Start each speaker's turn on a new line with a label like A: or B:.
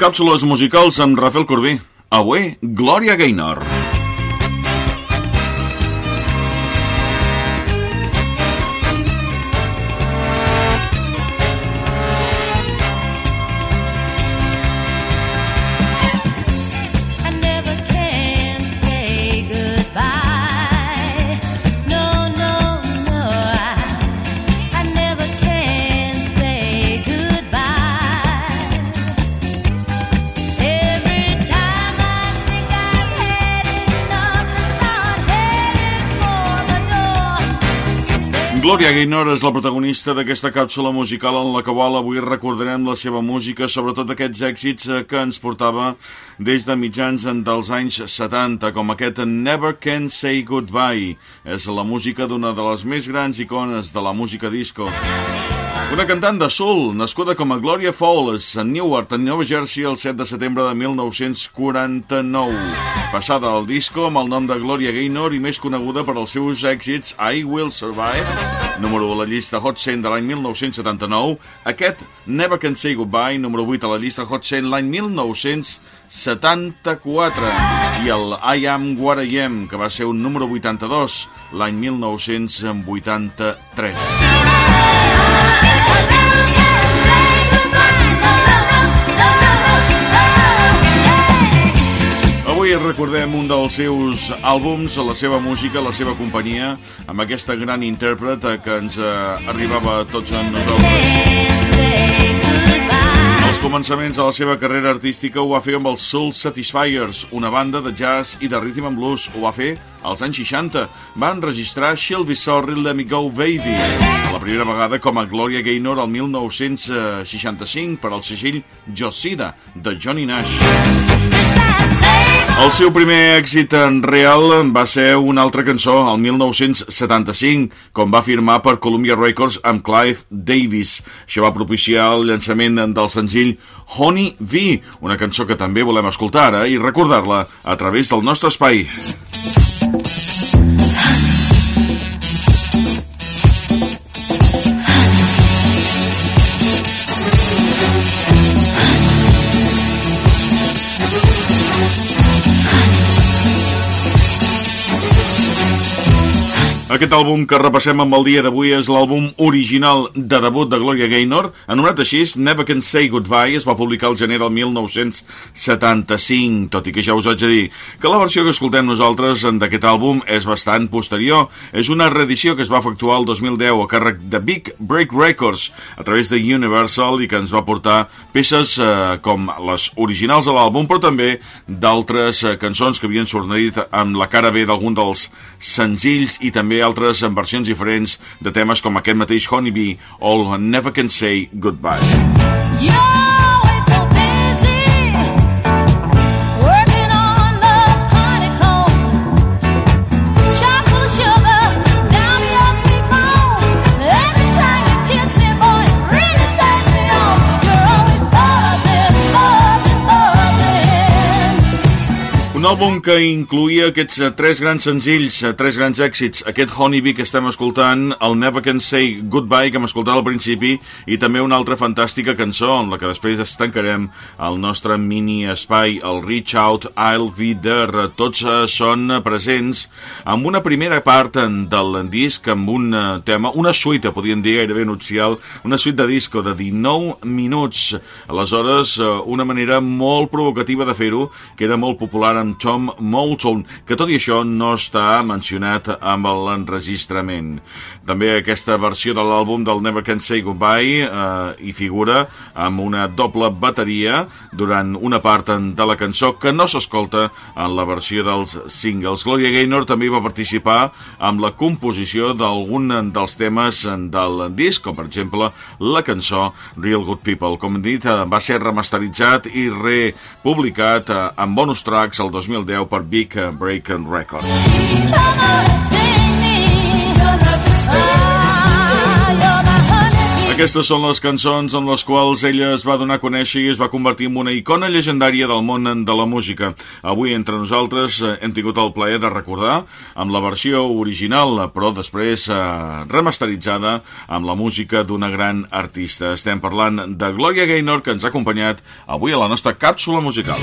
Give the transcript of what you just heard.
A: Càpsules musicals amb Rafael Corbí. Avui, Glòria Gaynor.
B: Door.
A: Glòria Gaynor és la protagonista d'aquesta càpsula musical en la qual avui recordarem la seva música, sobretot aquests èxits eh, que ens portava des de mitjans dels anys 70, com aquest Never Can Say Goodbye. És la música d'una de les més grans icones de la música disco. Una cantant de soul, nascuda com a Gloria Fowles a Newark, en Nova Jersey, el 7 de setembre de 1949. Passada al disco amb el nom de Gloria Gaynor i més coneguda per als seus èxits I Will Survive, número 1 a la llista Hot 100 de l'any 1979, aquest Never Can Say Goodbye, número 8 a la llista Hot 100 l'any 1974, i el I Am What I Am, que va ser un número 82 l'any 1983. Recordem un dels seus àlbums, la seva música, la seva companyia, amb aquesta gran intèrpret que ens eh, arribava a tots a nosaltres. Als començaments de la seva carrera artística ho va fer amb els Soul Satisfiers, una banda de jazz i de rhythm and blues. Ho va fer als anys 60. Va enregistrar She'll Be Sorry, Let Me Go Baby, la primera vegada com a Gloria Gaynor al 1965 per al segell Josida, de Johnny Nash. El seu primer èxit en real va ser una altra cançó, el 1975, com va firmar per Columbia Records amb Clive Davis. Això va propiciar el llançament del senzill Honey V, una cançó que també volem escoltar ara i recordar-la a través del nostre espai. Aquest àlbum que repassem amb el dia d'avui és l'àlbum original de debut de Gloria Gaynor, anomenat així Never Can Say Goodbye, es va publicar al gener del 1975, tot i que ja us haig de dir que la versió que escoltem nosaltres d'aquest àlbum és bastant posterior. És una reedició que es va efectuar el 2010 a càrrec de Big Break Records a través de Universal i que ens va portar peces eh, com les originals de l'àlbum, però també d'altres eh, cançons que havien sortit amb la cara B d'algun dels senzills i també altres en versions diferents de temes com aquest mateix Honeybee o Never Can Say Goodbye.
B: You're
A: Un àlbum que incluïa aquests eh, tres grans senzills, eh, tres grans èxits, aquest Honeybee que estem escoltant, el Never Can Say Goodbye que hem escoltat al principi i també una altra fantàstica cançó en la que després estancarem el nostre mini espai, el Reach Out, I'll Be There. Tots eh, són presents amb una primera part del disc, amb un tema, una suite, podríem dir gairebé nupcial, una suite de disco de 19 minuts. Aleshores, una manera molt provocativa de fer-ho, que era molt popular amb Tom Moulton, que tot i això no està mencionat amb l'enregistrament. També aquesta versió de l'àlbum del Never Can Say Goodbye eh, hi figura amb una doble bateria durant una part de la cançó que no s'escolta en la versió dels singles. Gloria Gaynor també va participar amb la composició d'algun dels temes del disc, com per exemple la cançó Real Good People. Com hem dit, eh, va ser remasteritzat i republicat eh, amb bonus tracks el 2010 per Big Break Records. Aquestes són les cançons amb les quals ella es va donar a conèixer i es va convertir en una icona llegendària del món de la música. Avui entre nosaltres eh, hem tingut el plaer de recordar amb la versió original, però després eh, remasteritzada amb la música d'una gran artista. Estem parlant de Gloria Gaynor, que ens ha acompanyat avui a la nostra càpsula musical.